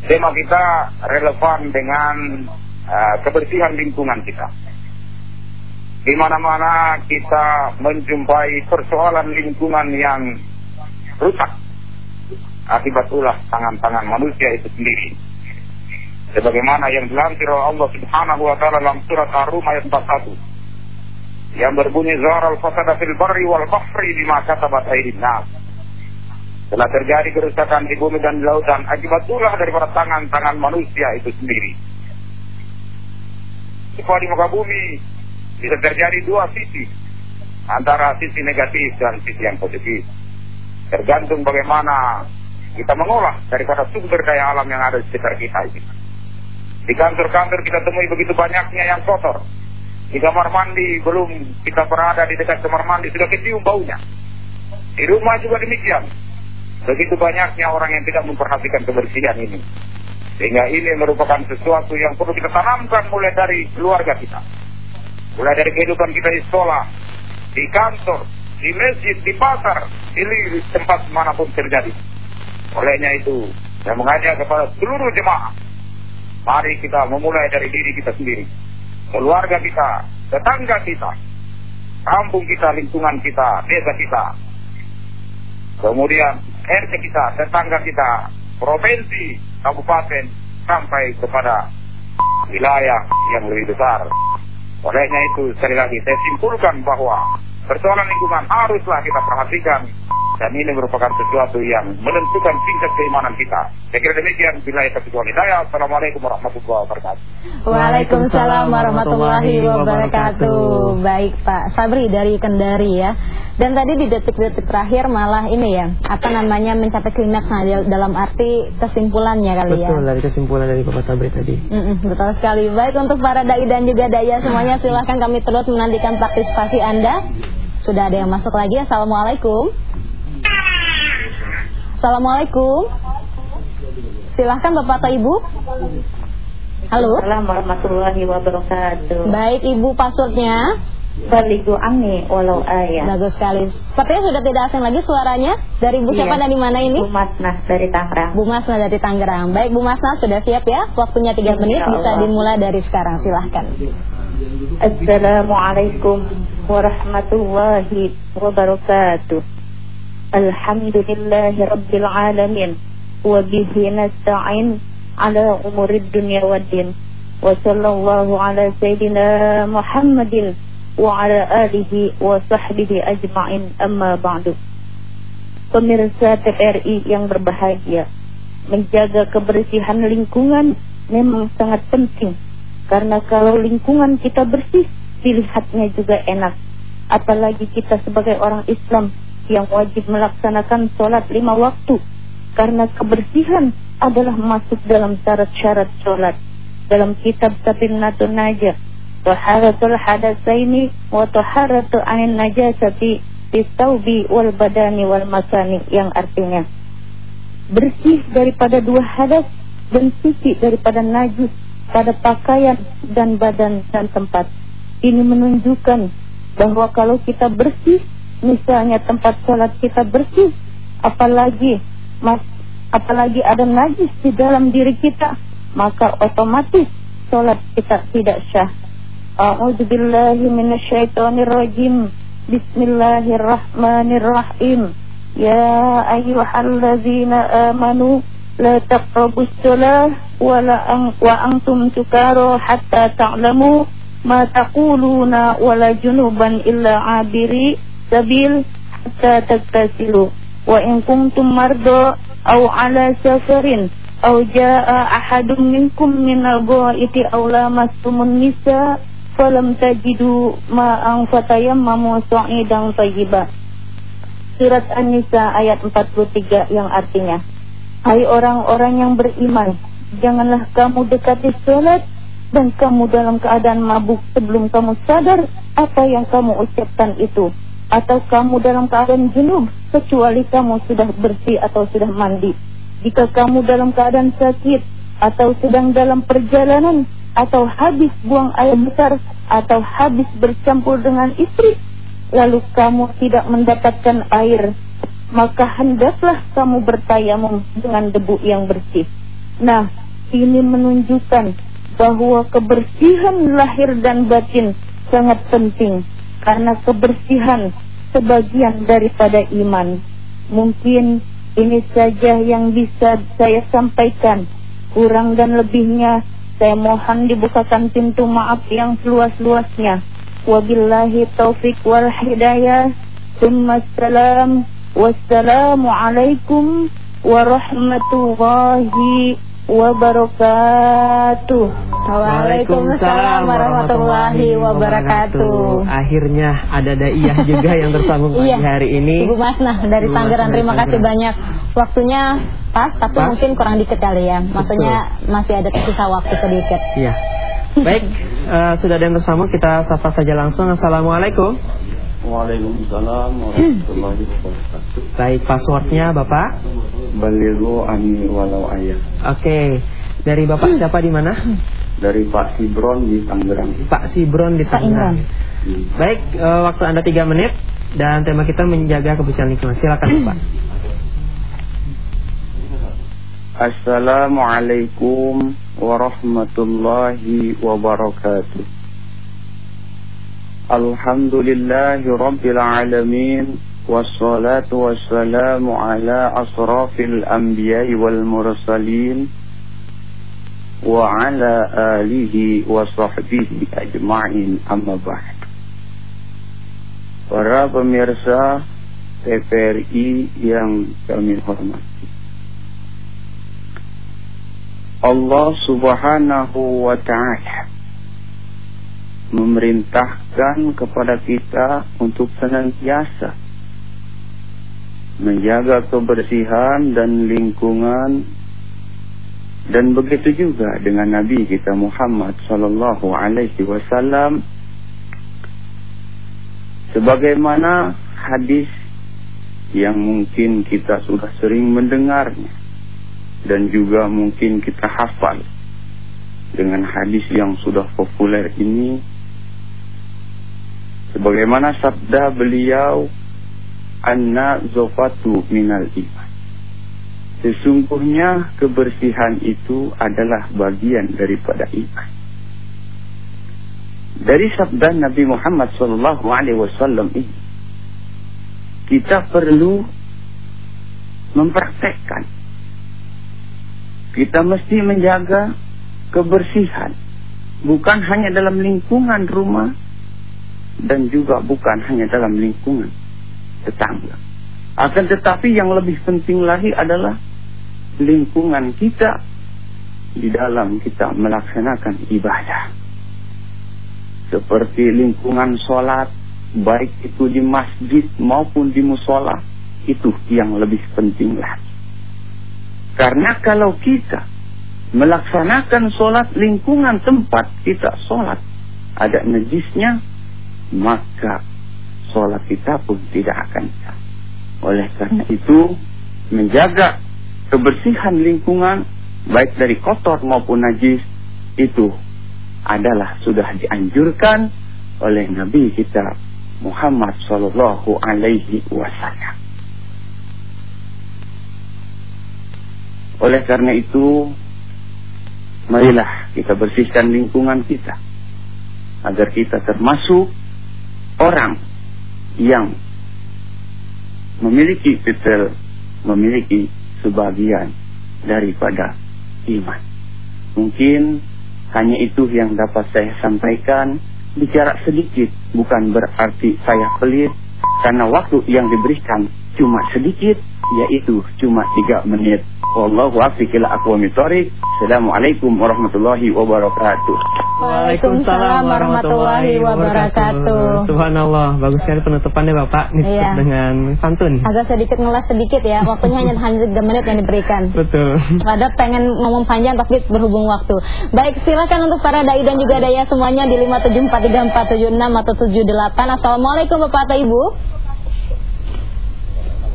Tema kita relevan dengan uh, kebersihan lingkungan kita di mana-mana kita menjumpai persoalan lingkungan yang rusak akibat ulah tangan-tangan manusia itu sendiri. Sebagaimana yang dilansir oleh Allah Subhanahu wa taala dalam surat Ar-Rum ayat 41 yang berbunyi zaharal fasada fil barri wal bahri bima katabat aydin nas. Telah terjadi kerusakan di bumi dan lautan akibat ulah daripada tangan-tangan manusia itu sendiri. Jika di muka bumi bisa terjadi dua sisi antara sisi negatif dan sisi yang positif. Tergantung bagaimana kita mengolah daripada sumber daya alam yang ada di sekitar kita ini. Di kantor-kantor kita temui begitu banyaknya yang kotor. Di kamar mandi belum kita berada di dekat kamar mandi sudah kecium baunya. Di rumah juga demikian. Begitu banyaknya orang yang tidak memperhatikan kebersihan ini. Sehingga ini merupakan sesuatu yang perlu kita tanamkan mulai dari keluarga kita mulai dari kehidupan kita di sekolah, di kantor, di masjid, di pasar, di tempat mana pun terjadi. Olehnya itu, saya mengajak kepada seluruh jemaah, mari kita memulai dari diri kita sendiri, keluarga kita, tetangga kita, kampung kita, lingkungan kita, desa kita, kemudian RT kita, tetangga kita, provinsi, kabupaten, sampai kepada wilayah yang lebih besar Olehnya itu sekali lagi saya simpulkan bahwa persoalan lingkungan haruslah kita perhatikan dan ini merupakan sesuatu yang menentukan tingkat keimanan kita. Saya kira demikian. Bila itu kecuali saya. Assalamualaikum warahmatullahi wabarakatuh. Waalaikumsalam warahmatullahi wabarakatuh. Baik Pak Sabri dari Kendari ya. Dan tadi di detik-detik terakhir malah ini ya, apa namanya mencapai klimaks nah, dalam arti kesimpulannya kali ya. Betul dari kesimpulan dari Bapak Sabri tadi. Mm -mm, betul sekali. Baik untuk para dai dan juga daya semuanya silahkan kami terus menantikan partisipasi Anda. Sudah ada yang masuk lagi. Assalamualaikum. Assalamualaikum. Silahkan Bapak atau Ibu. Halo. Assalamualaikum warahmatullahi wabarakatuh. Baik Ibu passwordnya. Baligu Ami walau ayat. Bagus sekali. Sepertinya sudah tidak asing lagi suaranya. Dari Ibu siapa iya. dan di mana ini? Bu Masna dari Tangerang. Bu Masna dari Tangerang. Baik Bu Masna sudah siap ya? Waktunya 3 menit bisa dimulai dari sekarang. Silahkan. Assalamualaikum warahmatullahi wabarakatuh. Alhamdulillahi rabbil alamin wa bihi nasta'in ala umurid dunya waddin. Wa sallallahu ala sayyidina Muhammadin wa ala alihi wa sahbihi ajma'in amma ba'du. Pemirsa TPRI yang berbahagia, menjaga kebersihan lingkungan memang sangat penting karena kalau lingkungan kita bersih, dilihatnya juga enak. Apalagi kita sebagai orang Islam yang wajib melaksanakan sholat lima waktu. Karena kebersihan adalah masuk dalam syarat-syarat sholat. Dalam kitab Sabinatun Najah. Taharatul hadasaini wa taharatu anin najasati Bistaubi wal badani wal masani Yang artinya Bersih daripada dua hadas Dan suci daripada najis pada pakaian dan badan dan tempat. Ini menunjukkan bahwa kalau kita bersih, misalnya tempat sholat kita bersih, apalagi mas apalagi ada najis di dalam diri kita, maka otomatis sholat kita tidak syah. A'udzubillahi minasyaitonirrajim. Bismillahirrahmanirrahim. Ya ayyuhalladzina amanu la taqrabus shalah wa la wa antum sukara hatta ta'lamu ma taquluna wa la junuban illa abiri sabil hatta taktasilu wa in kuntum marda aw ala safarin aw jaa ahadun minkum min al-ghaiti aw lamastumun nisa falam tajidu ma'an fatayammamu sa'idan tayyiba. Surat An-Nisa ayat 43 yang artinya Hai orang-orang yang beriman Janganlah kamu dekati sholat Dan kamu dalam keadaan mabuk sebelum kamu sadar Apa yang kamu ucapkan itu. Atau kamu dalam keadaan junub Kecuali kamu sudah bersih atau sudah mandi. Jika kamu dalam keadaan sakit Atau sedang dalam perjalanan Atau habis buang air besar Atau habis bercampur dengan istri lalu kamu tidak mendapatkan air, maka hendaklah kamu bertayamum dengan debu yang bersih. Nah, ini menunjukkan bahwa kebersihan lahir dan batin sangat penting karena kebersihan sebagian daripada iman. Mungkin ini saja yang bisa saya sampaikan. Kurang dan lebihnya saya mohon dibukakan pintu maaf yang seluas-luasnya. Wabillahi taufiq wal hidayah. Salam. Wassalamualaikum warahmatullahi wabarakatuh. Waalaikumsalam warahmatullahi wabarakatuh. Akhirnya ada daiyah juga yang tersambung Iya. pagi hari ini. Ibu Masnah dari Ibu Tangerang, Masnah terima kasih banyak. Waktunya pas, tapi Pas. mungkin kurang dikit kali ya. Maksudnya masih ada tersisa waktu sedikit. Iya. Baik, eh, sudah ada yang tersambung kita sapa saja langsung. Assalamualaikum. Waalaikumsalam warahmatullahi wabarakatuh. Baik, passwordnya Bapak. Baligo ani walau ayah Oke. Dari Bapak siapa di mana? dari Pak Sibron di Tangerang. Pak Sibron di Tangerang. Baik, eh, waktu Anda 3 menit dan tema kita menjaga kebersihan lingkungan. Silakan Bapak. Assalamualaikum warahmatullahi wabarakatuh. Alhamdulillahi rabbil alamin wassalatu wassalamu ala asrafil anbiya'i wal mursalin wa ala alihi wa sahbihi ajma'in amma ba'd. Para pemirsa TVRI yang kami hormati. Allah subhanahu wa ta'ala memerintahkan kepada kita untuk senantiasa menjaga kebersihan dan lingkungan. Dan begitu juga dengan Nabi kita Muhammad sallallahu alaihi wasallam. Sebagaimana hadis yang mungkin kita sudah sering mendengarnya dan juga mungkin kita hafal dengan hadis yang sudah populer ini sebagaimana sabda beliau anna zofatu minal iman. Sesungguhnya kebersihan itu adalah bagian daripada iman. Dari sabda Nabi Muhammad sallallahu alaihi wasallam ini kita perlu mempraktekkan. Kita mesti menjaga kebersihan. Bukan hanya dalam lingkungan rumah dan juga bukan hanya dalam lingkungan tetangga. Akan tetapi yang lebih penting lagi adalah lingkungan kita di dalam kita melaksanakan ibadah. Seperti lingkungan sholat baik itu di masjid maupun di musola itu yang lebih penting lagi. Karena kalau kita melaksanakan sholat lingkungan tempat kita sholat ada najisnya, maka sholat kita pun tidak akan sah. Oleh karena itu, menjaga kebersihan lingkungan baik dari kotor maupun najis itu adalah sudah dianjurkan oleh Nabi kita Muhammad Shallallahu Alaihi Wasallam. Oleh karena itu, marilah kita bersihkan lingkungan kita agar kita termasuk orang yang memiliki titel memiliki sebagian daripada iman. Mungkin hanya itu yang dapat saya sampaikan. Bicara sedikit bukan berarti saya pelit karena waktu yang diberikan cuma sedikit yaitu cuma tiga menit. Wallahu a'lam Assalamualaikum warahmatullahi wabarakatuh. Waalaikumsalam warahmatullahi wabarakatuh. Subhanallah, bagus sekali penutupannya Bapak Iya. dengan pantun. Agak sedikit ngelas sedikit ya, waktunya hanya hanya 3 menit yang diberikan. Betul. Ada pengen ngomong panjang tapi berhubung waktu. Baik, silakan untuk para dai dan juga daya semuanya di 5743476 atau 78. Assalamualaikum Bapak atau Ibu.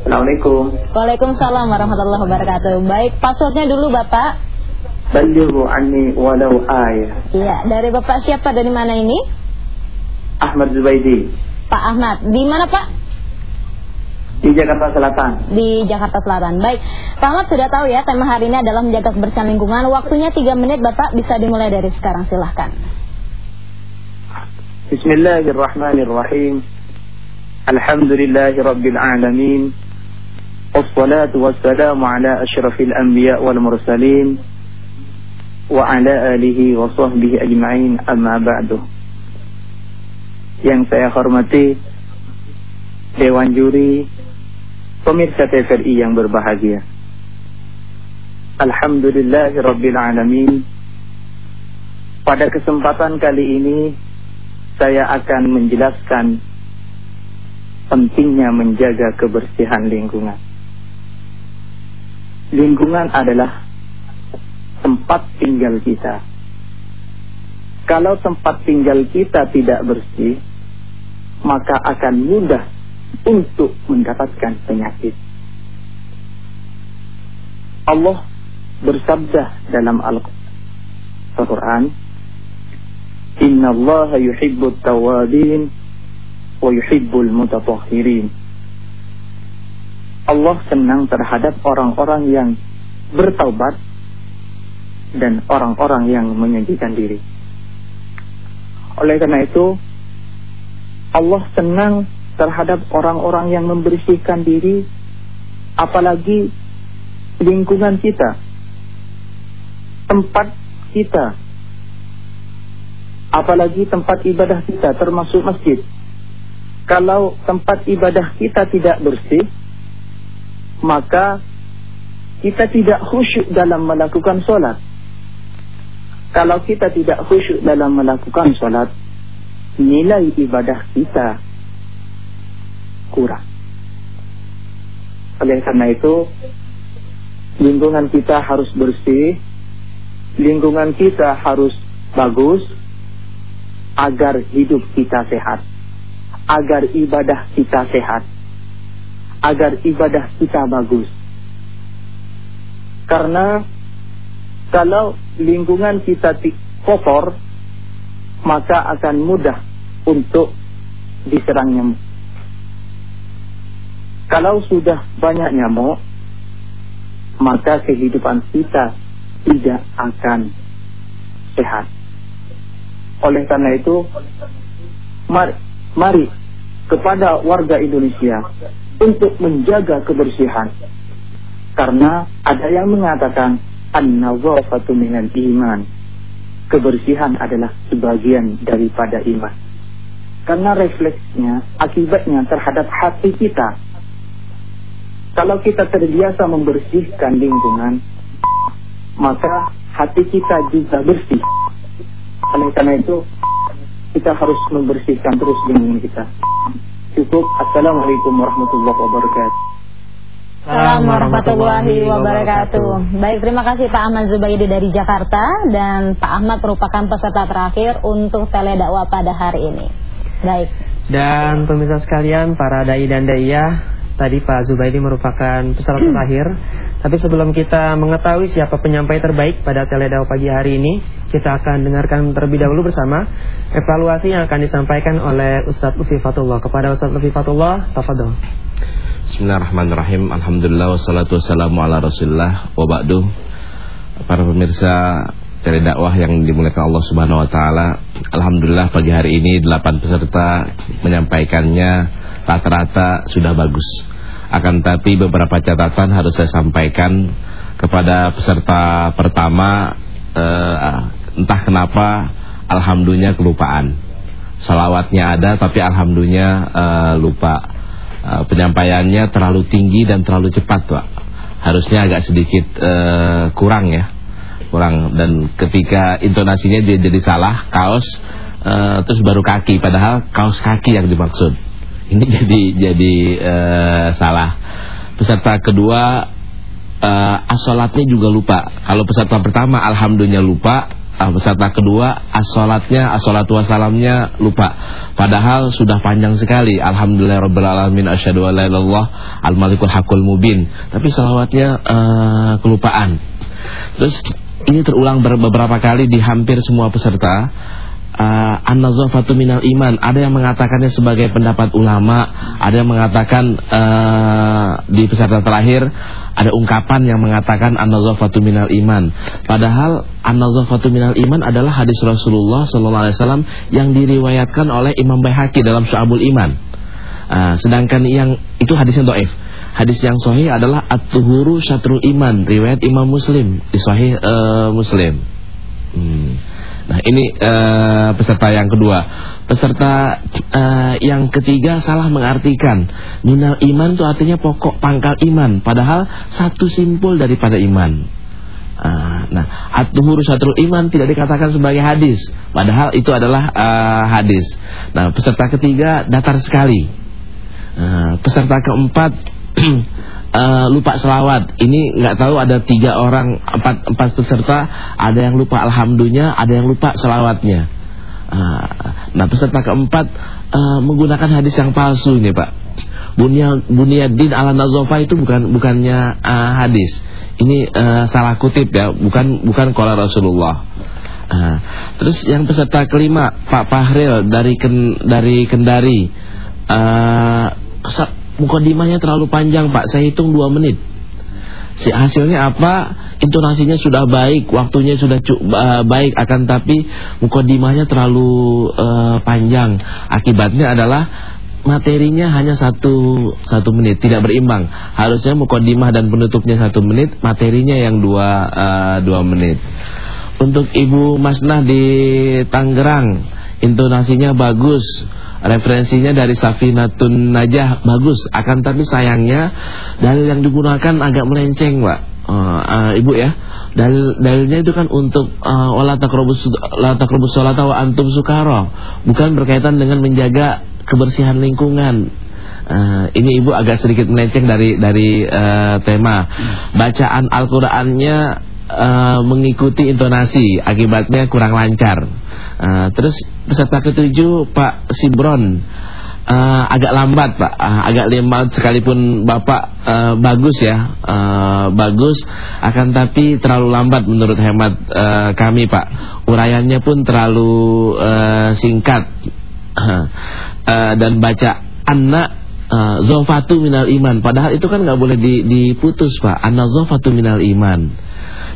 Assalamualaikum. Waalaikumsalam warahmatullahi wabarakatuh. Baik, passwordnya dulu Bapak. Balighu anni walau ayah. Iya, dari Bapak siapa dari mana ini? Ahmad Zubaidi Pak Ahmad. Di mana Pak? di Jakarta Selatan. Di Jakarta Selatan. Baik, Pak Ahmad sudah tahu ya tema hari ini adalah menjaga kebersihan lingkungan. Waktunya 3 menit Bapak bisa dimulai dari sekarang silahkan. Bismillahirrahmanirrahim. Alhamdulillahi rabbil alamin. والصلاة والسلام على أشرف الأنبياء والمرسلين وعلى آله وصحبه أجمعين أما بعد yang saya hormati Dewan Juri pemirsa TVRI yang berbahagia Alhamdulillahirabbil alamin pada kesempatan kali ini saya akan menjelaskan pentingnya menjaga kebersihan lingkungan lingkungan adalah tempat tinggal kita. Kalau tempat tinggal kita tidak bersih, maka akan mudah untuk mendapatkan penyakit. Allah bersabda dalam Al-Quran, Inna Allah yuhibbut tawabin wa yuhibbul mutatahhirin. Allah senang terhadap orang-orang yang bertaubat dan orang-orang yang menyucikan diri. Oleh karena itu, Allah senang terhadap orang-orang yang membersihkan diri, apalagi lingkungan kita, tempat kita, apalagi tempat ibadah kita, termasuk masjid. Kalau tempat ibadah kita tidak bersih, maka kita tidak khusyuk dalam melakukan sholat. Kalau kita tidak khusyuk dalam melakukan sholat, nilai ibadah kita kurang. Oleh karena itu, lingkungan kita harus bersih, lingkungan kita harus bagus, agar hidup kita sehat, agar ibadah kita sehat agar ibadah kita bagus. Karena kalau lingkungan kita kotor, maka akan mudah untuk diserang nyamuk. Kalau sudah banyak nyamuk, maka kehidupan kita tidak akan sehat. Oleh karena itu, mari, mari kepada warga Indonesia untuk menjaga kebersihan. Karena ada yang mengatakan an-nazafatu minal iman. Kebersihan adalah sebagian daripada iman. Karena refleksnya, akibatnya terhadap hati kita. Kalau kita terbiasa membersihkan lingkungan, maka hati kita juga bersih. Oleh karena itu, kita harus membersihkan terus lingkungan kita. Cukup. Assalamualaikum warahmatullahi wabarakatuh. Assalamualaikum warahmatullahi wabarakatuh. Baik, terima kasih Pak Ahmad Zubaidi dari Jakarta dan Pak Ahmad merupakan peserta terakhir untuk teledakwah pada hari ini. Baik. Dan pemirsa sekalian, para dai dan daiyah, tadi Pak Zubaidi merupakan peserta terakhir. Tapi sebelum kita mengetahui siapa penyampai terbaik pada teledakwah pagi hari ini, kita akan dengarkan terlebih dahulu bersama evaluasi yang akan disampaikan oleh Ustadz Lufi Fatullah. Kepada Ustadz Lufi Fatullah, tafadol. Bismillahirrahmanirrahim Alhamdulillah wassalatu wassalamu ala rasulullah Wa ba'du Para pemirsa dari dakwah yang dimuliakan Allah subhanahu wa ta'ala Alhamdulillah pagi hari ini Delapan peserta menyampaikannya Rata-rata sudah bagus Akan tapi beberapa catatan harus saya sampaikan Kepada peserta pertama eh, Entah kenapa Alhamdulillah kelupaan. Salawatnya ada tapi Alhamdulillah eh, lupa. Uh, penyampaiannya terlalu tinggi dan terlalu cepat Pak. Harusnya agak sedikit uh, kurang ya. Kurang. Dan ketika intonasinya dia jadi salah kaos uh, terus baru kaki. Padahal kaos kaki yang dimaksud ini jadi jadi uh, salah. Peserta kedua uh, asolatnya juga lupa. Kalau peserta pertama alhamdulillah lupa. Uh, peserta kedua as-salatnya as-salatu wassalamnya lupa. Padahal sudah panjang sekali. Alhamdulillah alamin asyhadu an la ilaha al-malikul hakul mubin. Tapi salawatnya uh, kelupaan. Terus ini terulang beberapa kali di hampir semua peserta uh, an-nazafatu minal iman. Ada yang mengatakannya sebagai pendapat ulama, ada yang mengatakan uh, di peserta terakhir ada ungkapan yang mengatakan an-nazafatu minal iman. Padahal an-nazafatu minal iman adalah hadis Rasulullah sallallahu alaihi wasallam yang diriwayatkan oleh Imam Baihaqi dalam Syu'abul Iman. Uh, sedangkan yang itu hadisnya dhaif. Hadis yang sahih adalah at-tuhuru syatrul iman, riwayat Imam Muslim di sahih uh, Muslim. Hmm. Nah ini uh, peserta yang kedua. Peserta uh, yang ketiga salah mengartikan. Minal iman itu artinya pokok pangkal iman. Padahal satu simpul daripada iman. Uh, Nah At-tuhuru iman tidak dikatakan sebagai hadis. Padahal itu adalah uh, hadis. Nah peserta ketiga datar sekali. Uh, Peserta keempat uh, lupa selawat. Ini nggak tahu ada tiga orang empat empat peserta, ada yang lupa alhamdulillah, ada yang lupa selawatnya. Uh, nah peserta keempat uh, menggunakan hadis yang palsu ini pak. Bunya Bunyadin ala nazofa itu bukan bukannya uh, hadis. Ini uh, salah kutip ya, bukan bukan kola Rasulullah. Uh, terus yang peserta kelima Pak Fahril dari Ken, dari Kendari. Uh, mukadimahnya terlalu panjang Pak. Saya hitung 2 menit. Si Hasilnya apa? Intonasinya sudah baik Waktunya sudah uh, baik. Akan tapi mukadimahnya terlalu uh, panjang. Akibatnya adalah Materinya hanya satu satu menit Tidak berimbang. Harusnya mukadimah dan penutupnya satu menit Materinya yang dua, uh, dua menit. Untuk Ibu Masnah di Tangerang Intonasinya bagus referensinya dari Safinatun Najah. Bagus akan tapi sayangnya dalil yang digunakan agak melenceng Pak. Uh, uh, Ibu ya. Dalil dalilnya itu kan untuk uh, wala taqrabus la taqrabus sholata wa antum sukara. Bukan berkaitan dengan menjaga kebersihan lingkungan. Uh, ini ibu agak sedikit melenceng dari dari uh, tema. Bacaan Al-Qur'annya uh, mengikuti intonasi. Akibatnya kurang lancar. Uh, terus peserta ketujuh Pak Sibron uh, agak lambat Pak. Uh, agak lambat sekalipun Bapak uh, bagus ya. Uh, bagus. Akan tapi terlalu lambat menurut hemat uh, kami Pak. Uraiannya pun terlalu uh, singkat. Uh, dan baca anak Uh, zofatu minal iman. Padahal itu kan nggak boleh diputus pak. Anna zofatu minal iman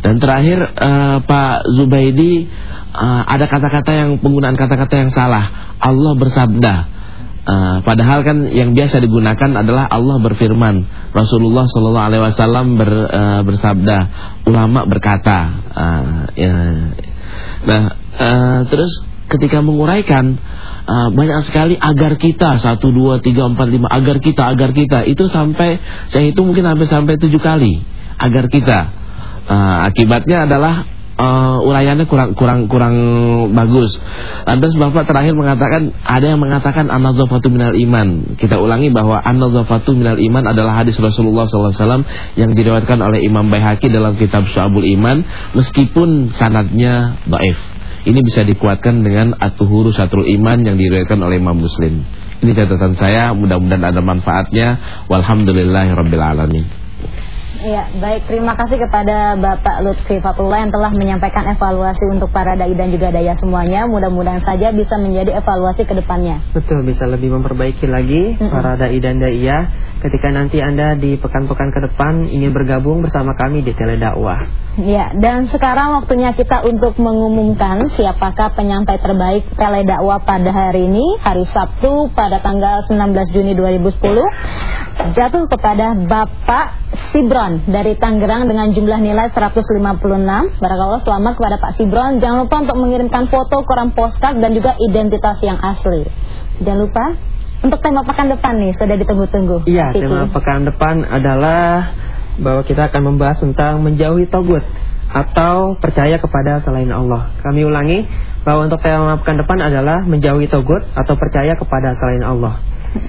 Dan terakhir uh, Pak Zubaidi uh, ada kata-kata yang penggunaan kata-kata yang salah. Allah bersabda. Uh, padahal kan yang biasa digunakan adalah Allah berfirman. Rasulullah Shallallahu Alaihi Wasallam ber, uh, bersabda. Ulama berkata. Uh, ya. Nah, uh, terus ketika menguraikan uh, banyak sekali agar kita satu dua tiga empat lima agar kita agar kita itu sampai saya itu mungkin sampai sampai tujuh kali agar kita uh, akibatnya adalah uh, urayannya kurang kurang kurang bagus. Lantas Bapak terakhir mengatakan ada yang mengatakan an-nadzafatu minal iman. Kita ulangi bahwa an-nadzafatu minal iman adalah hadis Rasulullah SAW yang diriwayatkan oleh Imam Baihaqi dalam kitab Syu'abul Iman meskipun sanadnya dhaif. Ini bisa dikuatkan dengan at-tuhuru iman yang diriwayatkan oleh Imam Muslim. Ini catatan saya, mudah-mudahan ada manfaatnya. Walhamdulillahirabbil alamin. Iya, baik. Terima kasih kepada Bapak Lutfi Fatullah yang telah menyampaikan evaluasi untuk para dai dan juga daya semuanya. Mudah-mudahan saja bisa menjadi evaluasi ke depannya. Betul, bisa lebih memperbaiki lagi mm -mm. para dai dan daiyah ketika nanti Anda di pekan-pekan ke depan ingin bergabung bersama kami di Teledakwah. Ya, dan sekarang waktunya kita untuk mengumumkan siapakah penyampai terbaik Teledakwah pada hari ini, hari Sabtu pada tanggal 19 Juni 2010 jatuh kepada Bapak Sibron dari Tangerang dengan jumlah nilai 156. Barakallah selamat kepada Pak Sibron. Jangan lupa untuk mengirimkan foto, koran postcard dan juga identitas yang asli. Jangan lupa untuk tema pekan depan nih sudah ditunggu-tunggu. Iya, tema pekan depan adalah bahwa kita akan membahas tentang menjauhi togut atau percaya kepada selain Allah. Kami ulangi bahwa untuk tema pekan depan adalah menjauhi togut atau percaya kepada selain Allah.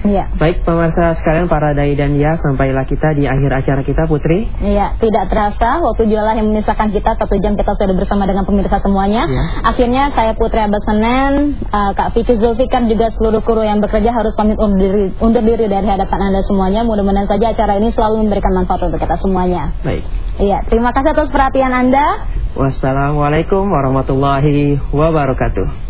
Iya. Baik pemirsa sekalian para dai dan ya sampailah kita di akhir acara kita Putri. Iya, tidak terasa waktu jualan yang memisahkan kita satu jam kita sudah bersama dengan pemirsa semuanya. Ya. Akhirnya saya Putri Abad Senen, uh, Kak Vicky Zulfikar juga seluruh kru yang bekerja harus pamit undur diri, undur diri dari hadapan Anda semuanya. Mudah-mudahan saja acara ini selalu memberikan manfaat untuk kita semuanya. Baik. Iya, terima kasih atas perhatian Anda. Wassalamualaikum warahmatullahi wabarakatuh.